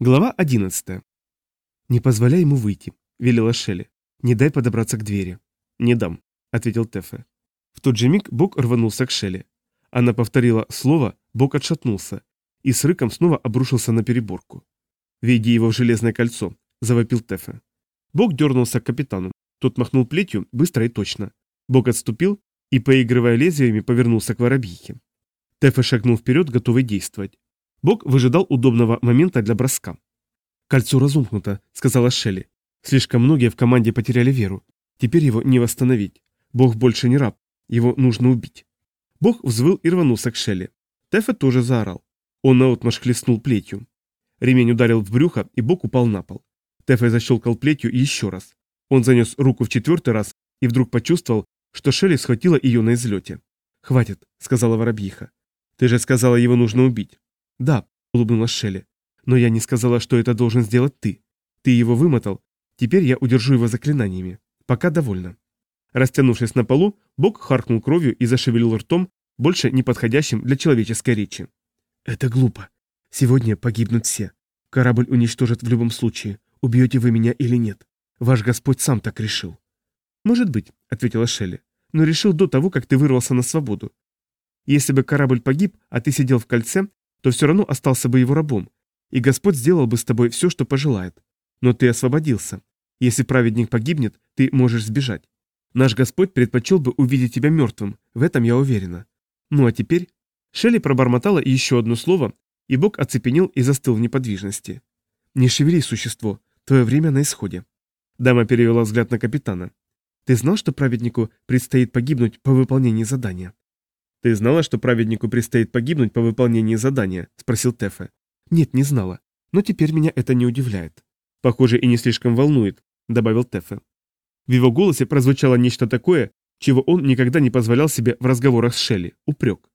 Глава 11. «Не позволяй ему выйти», — велела Шелли. «Не дай подобраться к двери». «Не дам», — ответил Тефе. В тот же миг Бог рванулся к Шелли. Она повторила слово, Бог отшатнулся, и с рыком снова обрушился на переборку. «Веди его в железное кольцо», — завопил Тефе. Бог дернулся к капитану. Тот махнул плетью быстро и точно. Бог отступил и, поигрывая лезвиями, повернулся к воробьихе. Тефе шагнул вперед, готовый действовать. Бог выжидал удобного момента для броска. «Кольцо разомкнуто», — сказала Шелли. «Слишком многие в команде потеряли веру. Теперь его не восстановить. Бог больше не раб. Его нужно убить». Бог взвыл и рванулся к Шелли. Тефа тоже заорал. Он наотмашь хлестнул плетью. Ремень ударил в брюхо, и Бог упал на пол. Тефа защелкал плетью еще раз. Он занес руку в четвертый раз и вдруг почувствовал, что Шелли схватила ее на излете. «Хватит», — сказала воробьиха. «Ты же сказала, его нужно убить». «Да», — улыбнулась Шелли. «Но я не сказала, что это должен сделать ты. Ты его вымотал. Теперь я удержу его заклинаниями. Пока довольно». Растянувшись на полу, Бог харкнул кровью и зашевелил ртом, больше не подходящим для человеческой речи. «Это глупо. Сегодня погибнут все. Корабль уничтожат в любом случае, убьете вы меня или нет. Ваш Господь сам так решил». «Может быть», — ответила Шелли, — «но решил до того, как ты вырвался на свободу. Если бы корабль погиб, а ты сидел в кольце, то все равно остался бы его рабом, и Господь сделал бы с тобой все, что пожелает. Но ты освободился. Если праведник погибнет, ты можешь сбежать. Наш Господь предпочел бы увидеть тебя мертвым, в этом я уверена. Ну а теперь...» Шелли пробормотала еще одно слово, и Бог оцепенел и застыл в неподвижности. «Не шевели, существо, твое время на исходе». Дама перевела взгляд на капитана. «Ты знал, что праведнику предстоит погибнуть по выполнении задания?» «Ты знала, что праведнику предстоит погибнуть по выполнении задания?» – спросил Тефе. «Нет, не знала. Но теперь меня это не удивляет». «Похоже, и не слишком волнует», – добавил Тефе. В его голосе прозвучало нечто такое, чего он никогда не позволял себе в разговорах с Шелли – упрек.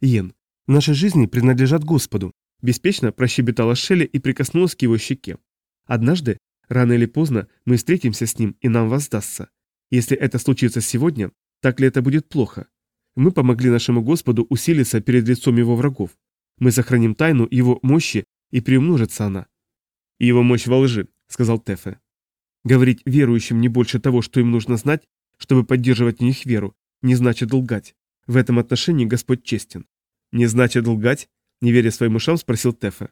«Йен, наши жизни принадлежат Господу», – беспечно прощебетала Шелли и прикоснулась к его щеке. «Однажды, рано или поздно, мы встретимся с ним, и нам воздастся. Если это случится сегодня, так ли это будет плохо?» Мы помогли нашему Господу усилиться перед лицом его врагов. Мы сохраним тайну его мощи, и приумножится она». «Его мощь во лжи», — сказал Тефе. «Говорить верующим не больше того, что им нужно знать, чтобы поддерживать в них веру, не значит лгать. В этом отношении Господь честен». «Не значит лгать?» — не веря своим ушам, спросил Тефе.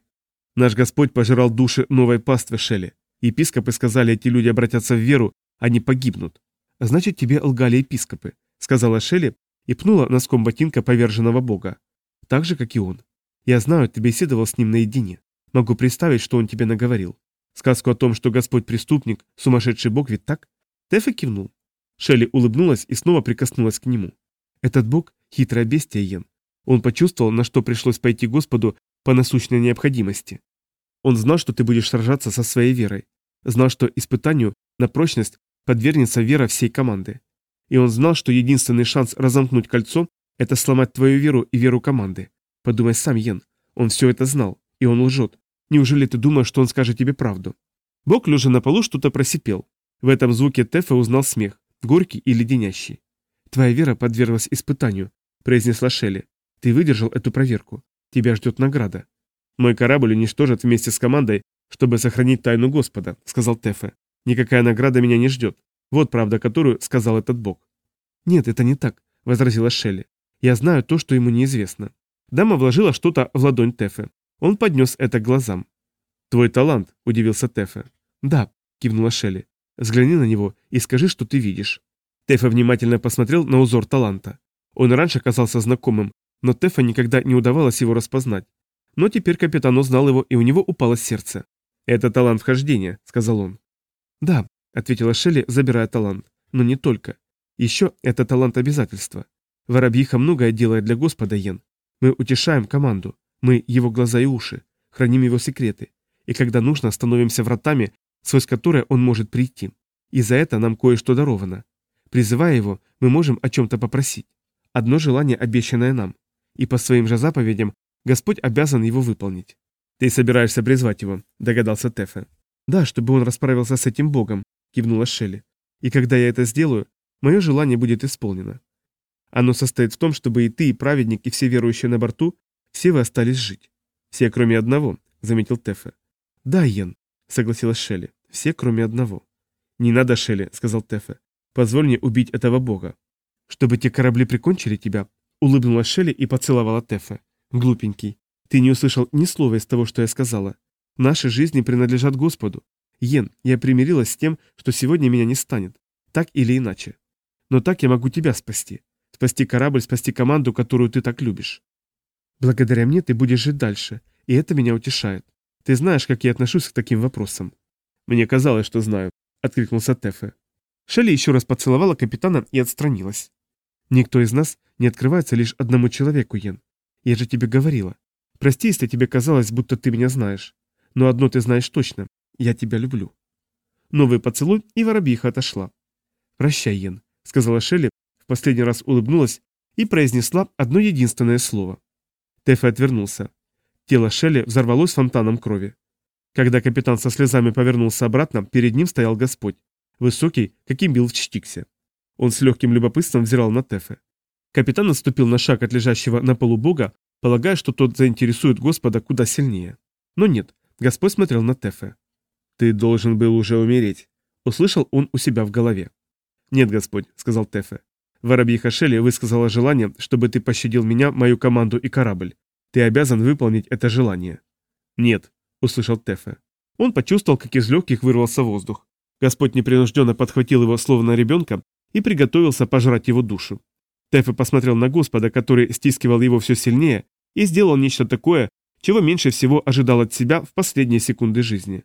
«Наш Господь пожирал души новой паствы Шелли. Епископы сказали, эти люди обратятся в веру, они погибнут». «Значит, тебе лгали епископы», — сказала Шелли, и пнула носком ботинка поверженного бога. Так же, как и он. Я знаю, ты беседовал с ним наедине. Могу представить, что он тебе наговорил. Сказку о том, что Господь преступник, сумасшедший бог, ведь так? Тэфа кивнул. Шелли улыбнулась и снова прикоснулась к нему. Этот бог – хитрая бестие, Йен. Он почувствовал, на что пришлось пойти Господу по насущной необходимости. Он знал, что ты будешь сражаться со своей верой. Знал, что испытанию на прочность подвергнется вера всей команды и он знал, что единственный шанс разомкнуть кольцо – это сломать твою веру и веру команды. Подумай сам, Йен. Он все это знал, и он лжет. Неужели ты думаешь, что он скажет тебе правду? Бог, лежа на полу, что-то просипел. В этом звуке Тефа узнал смех, горький и леденящий. «Твоя вера подверглась испытанию», – произнесла Шелли. «Ты выдержал эту проверку. Тебя ждет награда». «Мой корабль уничтожат вместе с командой, чтобы сохранить тайну Господа», – сказал Тефе. «Никакая награда меня не ждет. Вот правда, которую сказал этот бог. Нет, это не так, возразила Шелли. Я знаю то, что ему неизвестно. Дама вложила что-то в ладонь Тефе. Он поднес это к глазам. Твой талант, удивился Тефе. Да, кивнула Шелли. Взгляни на него и скажи, что ты видишь. Тефа внимательно посмотрел на узор таланта. Он раньше казался знакомым, но Тефа никогда не удавалось его распознать. Но теперь капитан узнал его, и у него упало сердце. «Это талант вхождения», — сказал он. «Да, ответила Шелли, забирая талант. Но не только. Еще это талант обязательства. Воробьиха многое делает для Господа, Йен. Мы утешаем команду. Мы его глаза и уши. Храним его секреты. И когда нужно, становимся вратами, сквозь которой он может прийти. И за это нам кое-что даровано. Призывая его, мы можем о чем-то попросить. Одно желание, обещанное нам. И по своим же заповедям Господь обязан его выполнить. «Ты собираешься призвать его», — догадался Тефе. «Да, чтобы он расправился с этим богом, кивнула Шелли. И когда я это сделаю, мое желание будет исполнено. Оно состоит в том, чтобы и ты, и праведник, и все верующие на борту, все вы остались жить. Все, кроме одного, заметил Тефе. Да, Йен, согласилась Шелли. Все, кроме одного. Не надо, Шелли, сказал Тефе. Позволь мне убить этого бога. Чтобы те корабли прикончили тебя, улыбнулась Шелли и поцеловала Тефе. Глупенький, ты не услышал ни слова из того, что я сказала. Наши жизни принадлежат Господу, Йен, я примирилась с тем, что сегодня меня не станет. Так или иначе. Но так я могу тебя спасти. Спасти корабль, спасти команду, которую ты так любишь. Благодаря мне ты будешь жить дальше, и это меня утешает. Ты знаешь, как я отношусь к таким вопросам. Мне казалось, что знаю, откликнулся Тефе. Шелли еще раз поцеловала капитана и отстранилась. Никто из нас не открывается лишь одному человеку, Йен. Я же тебе говорила. Прости, если тебе казалось, будто ты меня знаешь. Но одно ты знаешь точно я тебя люблю». Новый поцелуй, и воробьиха отошла. «Прощай, Йен», — сказала Шелли, в последний раз улыбнулась и произнесла одно единственное слово. Тэффи отвернулся. Тело Шелли взорвалось фонтаном крови. Когда капитан со слезами повернулся обратно, перед ним стоял Господь, высокий, каким бил в Чтиксе. Он с легким любопытством взирал на Тэфе. Капитан отступил на шаг от лежащего на полу бога, полагая, что тот заинтересует Господа куда сильнее. Но нет, Господь смотрел на Тэфе. Ты должен был уже умереть. Услышал он у себя в голове. Нет, Господь, сказал Тефе. Воробьи Хашели высказала желание, чтобы ты пощадил меня, мою команду и корабль. Ты обязан выполнить это желание. Нет, услышал Тефе. Он почувствовал, как из легких вырвался воздух. Господь непринужденно подхватил его словно ребенка и приготовился пожрать его душу. Тефе посмотрел на Господа, который стискивал его все сильнее, и сделал нечто такое, чего меньше всего ожидал от себя в последние секунды жизни.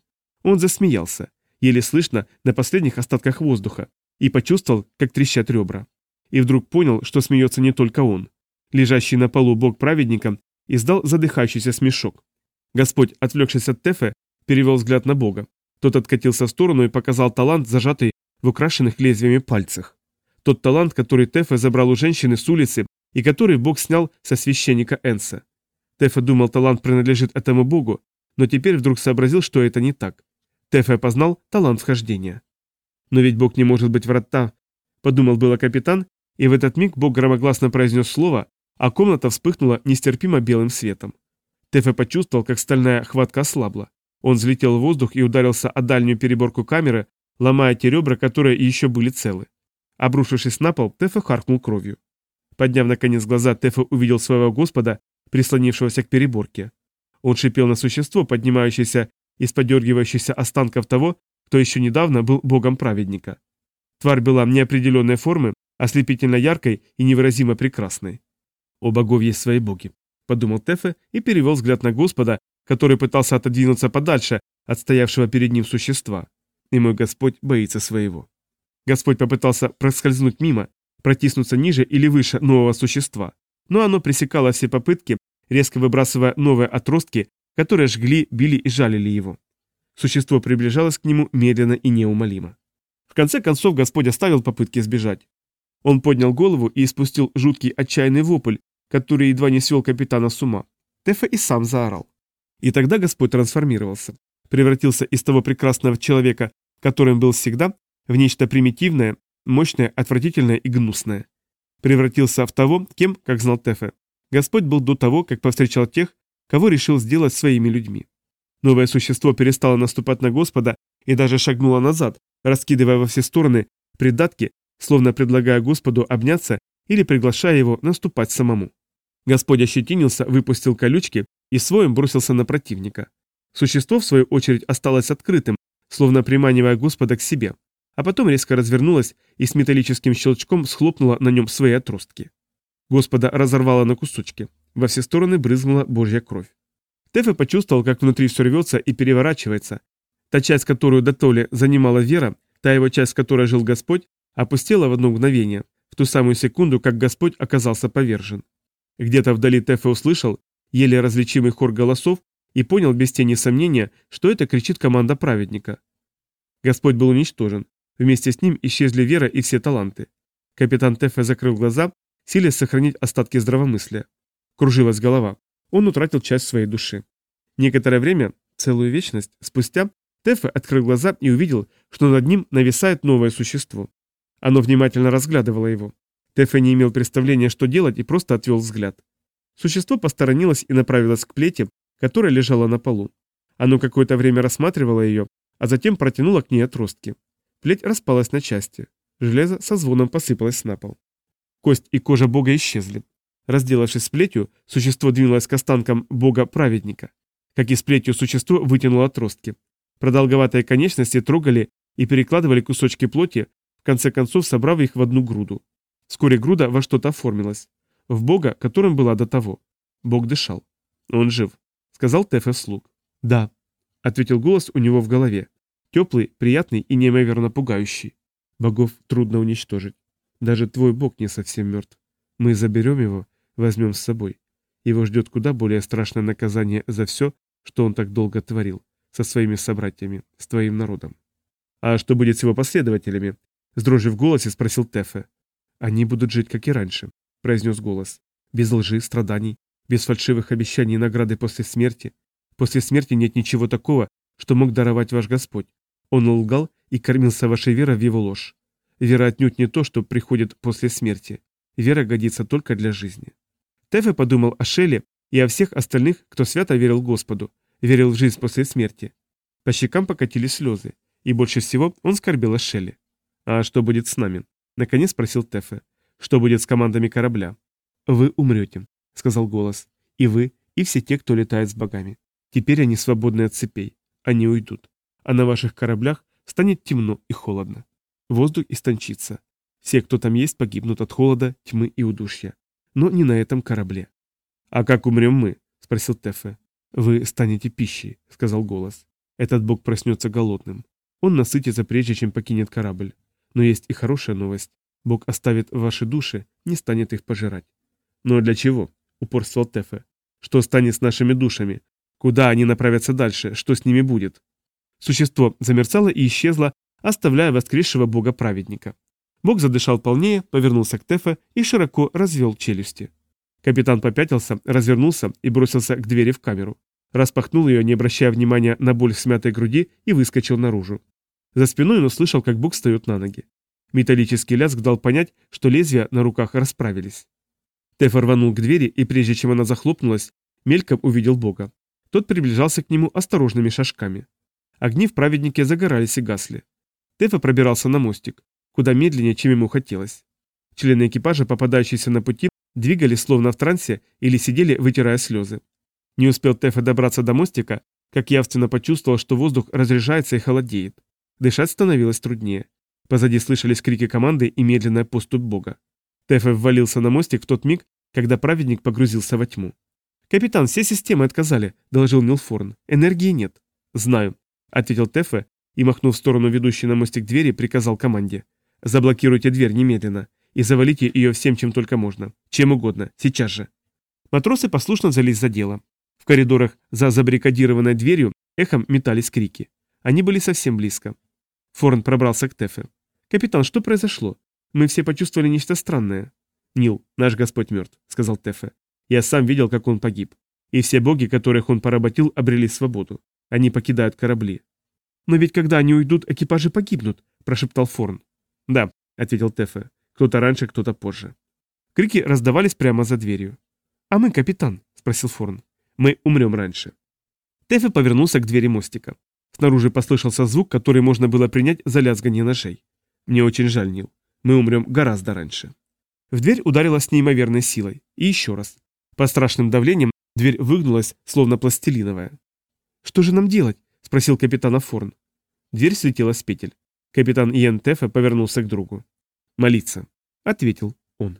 Он засмеялся, еле слышно на последних остатках воздуха, и почувствовал, как трещат ребра. И вдруг понял, что смеется не только он. Лежащий на полу бог праведника издал задыхающийся смешок. Господь, отвлекшись от Тефе, перевел взгляд на бога. Тот откатился в сторону и показал талант, зажатый в украшенных лезвиями пальцах. Тот талант, который Тефе забрал у женщины с улицы и который бог снял со священника Энса. Тефе думал, талант принадлежит этому богу, но теперь вдруг сообразил, что это не так. Тэфе познал талант схождения. Но ведь Бог не может быть врата, подумал было капитан, и в этот миг Бог громогласно произнес слово, а комната вспыхнула нестерпимо белым светом. Тэфе почувствовал, как стальная хватка ослабла. Он взлетел в воздух и ударился о дальнюю переборку камеры, ломая те ребра, которые еще были целы. Обрушившись на пол, Тэфе харкнул кровью. Подняв наконец глаза, Тэфе увидел своего господа, прислонившегося к переборке. Он шипел на существо, поднимающееся из подергивающихся останков того, кто еще недавно был богом праведника. Тварь была неопределенной формы, ослепительно яркой и невыразимо прекрасной. «О богов есть свои боги», — подумал Тефе и перевел взгляд на Господа, который пытался отодвинуться подальше от стоявшего перед ним существа. И мой Господь боится своего. Господь попытался проскользнуть мимо, протиснуться ниже или выше нового существа, но оно пресекало все попытки, резко выбрасывая новые отростки которые жгли, били и жалили его. Существо приближалось к нему медленно и неумолимо. В конце концов Господь оставил попытки сбежать. Он поднял голову и испустил жуткий отчаянный вопль, который едва не свел капитана с ума. Тефа и сам заорал. И тогда Господь трансформировался, превратился из того прекрасного человека, которым был всегда, в нечто примитивное, мощное, отвратительное и гнусное. Превратился в того, кем, как знал Тефе, Господь был до того, как повстречал тех, кого решил сделать своими людьми. Новое существо перестало наступать на Господа и даже шагнуло назад, раскидывая во все стороны придатки, словно предлагая Господу обняться или приглашая его наступать самому. Господь ощетинился, выпустил колючки и своим бросился на противника. Существо, в свою очередь, осталось открытым, словно приманивая Господа к себе, а потом резко развернулось и с металлическим щелчком схлопнуло на нем свои отростки. Господа разорвало на кусочки. Во все стороны брызнула божья кровь. Тефа почувствовал, как внутри все рвется и переворачивается. Та часть, которую до Толи занимала вера, та его часть, в которой жил Господь, опустела в одно мгновение, в ту самую секунду, как Господь оказался повержен. Где-то вдали Тефа услышал еле различимый хор голосов и понял без тени сомнения, что это кричит команда праведника. Господь был уничтожен. Вместе с ним исчезли вера и все таланты. Капитан Тефе закрыл глаза, силясь сохранить остатки здравомыслия. Кружилась голова. Он утратил часть своей души. Некоторое время, целую вечность, спустя, Тефа открыл глаза и увидел, что над ним нависает новое существо. Оно внимательно разглядывало его. Тефа не имел представления, что делать, и просто отвел взгляд. Существо посторонилось и направилось к плете, которая лежала на полу. Оно какое-то время рассматривало ее, а затем протянуло к ней отростки. Плеть распалась на части. Железо со звоном посыпалось на пол. Кость и кожа бога исчезли. Разделавшись сплетью, существо двинулось к останкам бога-праведника. Как и сплетью, существо вытянуло отростки. Продолговатые конечности трогали и перекладывали кусочки плоти, в конце концов собрав их в одну груду. Вскоре груда во что-то оформилась. В бога, которым была до того. Бог дышал. «Он жив», — сказал Тефе слуг. «Да», — ответил голос у него в голове. Теплый, приятный и неимоверно пугающий. «Богов трудно уничтожить. Даже твой бог не совсем мертв. Мы заберем его, Возьмем с собой. Его ждет куда более страшное наказание за все, что он так долго творил, со своими собратьями, с твоим народом. «А что будет с его последователями?» Сдрожив в голосе, спросил Тефе. «Они будут жить, как и раньше», — произнес голос. «Без лжи, страданий, без фальшивых обещаний и награды после смерти. После смерти нет ничего такого, что мог даровать ваш Господь. Он лгал и кормился вашей верой в его ложь. Вера отнюдь не то, что приходит после смерти. Вера годится только для жизни. Тэфе подумал о Шелле и о всех остальных, кто свято верил Господу, верил в жизнь после смерти. По щекам покатились слезы, и больше всего он скорбел о Шелле. «А что будет с нами?» – наконец спросил Тефе, «Что будет с командами корабля?» «Вы умрете», – сказал голос. «И вы, и все те, кто летает с богами. Теперь они свободны от цепей. Они уйдут. А на ваших кораблях станет темно и холодно. Воздух истончится. Все, кто там есть, погибнут от холода, тьмы и удушья но не на этом корабле. «А как умрем мы?» – спросил Тефе. «Вы станете пищей», – сказал голос. «Этот бог проснется голодным. Он насытится прежде, чем покинет корабль. Но есть и хорошая новость. Бог оставит ваши души, не станет их пожирать». «Но для чего?» – упорствовал Тефе. «Что станет с нашими душами? Куда они направятся дальше? Что с ними будет?» Существо замерцало и исчезло, оставляя воскресшего бога-праведника. Бог задышал полнее, повернулся к Тефе и широко развел челюсти. Капитан попятился, развернулся и бросился к двери в камеру. Распахнул ее, не обращая внимания на боль в смятой груди, и выскочил наружу. За спиной он услышал, как Бог встает на ноги. Металлический лязг дал понять, что лезвия на руках расправились. Тефа рванул к двери, и прежде чем она захлопнулась, мельком увидел Бога. Тот приближался к нему осторожными шажками. Огни в праведнике загорались и гасли. Тефа пробирался на мостик куда медленнее, чем ему хотелось. Члены экипажа, попадающиеся на пути, двигались словно в трансе или сидели, вытирая слезы. Не успел Тефа добраться до мостика, как явственно почувствовал, что воздух разряжается и холодеет. Дышать становилось труднее. Позади слышались крики команды и медленная поступь бога. Тефе ввалился на мостик в тот миг, когда праведник погрузился во тьму. «Капитан, все системы отказали», — доложил Нилфорн. «Энергии нет». «Знаю», — ответил Тефе и, махнув в сторону ведущей на мостик двери, приказал команде. Заблокируйте дверь немедленно и завалите ее всем, чем только можно, чем угодно, сейчас же. Матросы послушно залезли за дело. В коридорах за забаррикадированной дверью эхом метались крики. Они были совсем близко. Форн пробрался к Тефе. «Капитан, что произошло? Мы все почувствовали нечто странное». «Нил, наш Господь мертв», — сказал Тефе. «Я сам видел, как он погиб. И все боги, которых он поработил, обрели свободу. Они покидают корабли». «Но ведь когда они уйдут, экипажи погибнут», — прошептал Форн. «Да», — ответил Тефе. «Кто-то раньше, кто-то позже». Крики раздавались прямо за дверью. «А мы, капитан?» — спросил Форн. «Мы умрем раньше». Тефе повернулся к двери мостика. Снаружи послышался звук, который можно было принять за лязганье ножей. «Мне очень жаль, Нил. Мы умрем гораздо раньше». В дверь ударила с неимоверной силой. И еще раз. По страшным давлением дверь выгнулась, словно пластилиновая. «Что же нам делать?» — спросил капитана Форн. Дверь слетела с петель. Капитан Иентефа повернулся к другу. «Молиться», — ответил он.